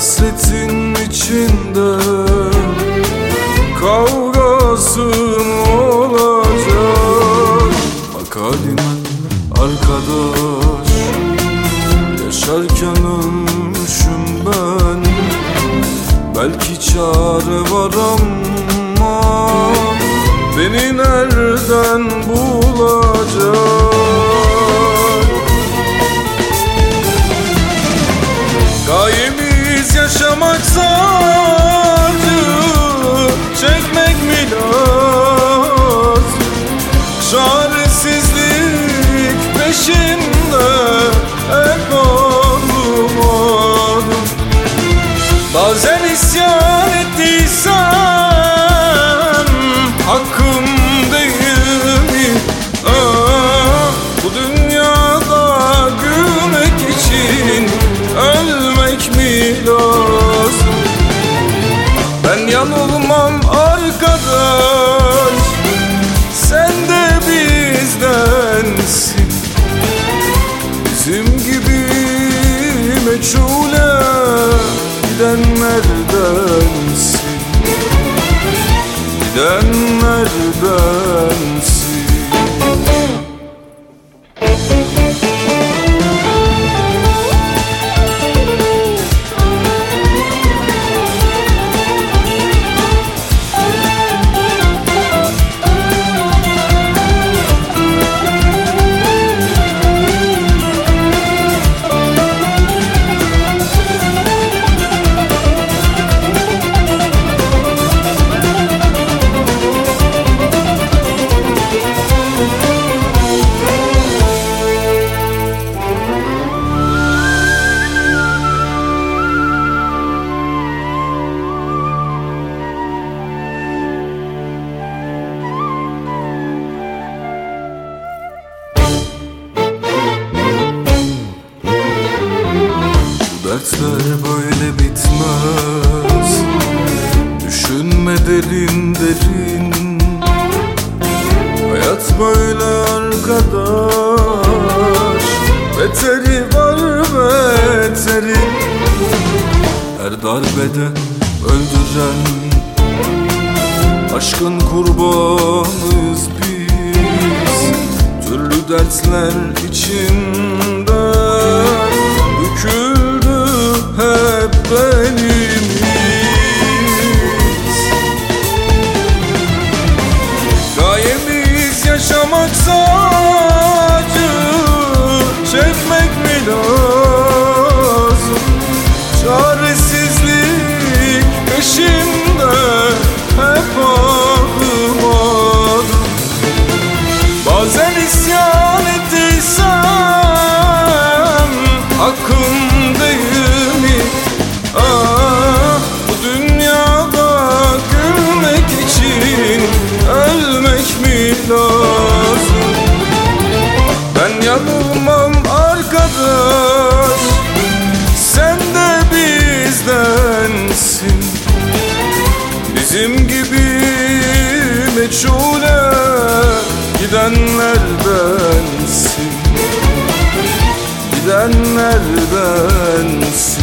hasretin içinde Kavgasın olacak. Bak haline arkadaş Yaşarken ölmüşüm ben. Belki çare var ama Beni nereden bulacak Bazen isyan ettiysem Hakkım değil? Aa, bu dünyada gülmek için Ölmek mi lazım? Ben yanılmam arkadaş Sen de bizdensin Bizim gibi meçhule gidenlerdensin Gidenlerdensin dertler böyle bitmez. Düşünme derin derin. Hayat böyle arkadaş. Beteri var beteri? Her darbede öldüren Aşkın kurbanıyız biz. Türlü dertler içinde hep lazım? Ben yanılmam arkadaş. Sen de bizdensin. Bizim gibi meçhule gidenlerdensin Gidenlerdensin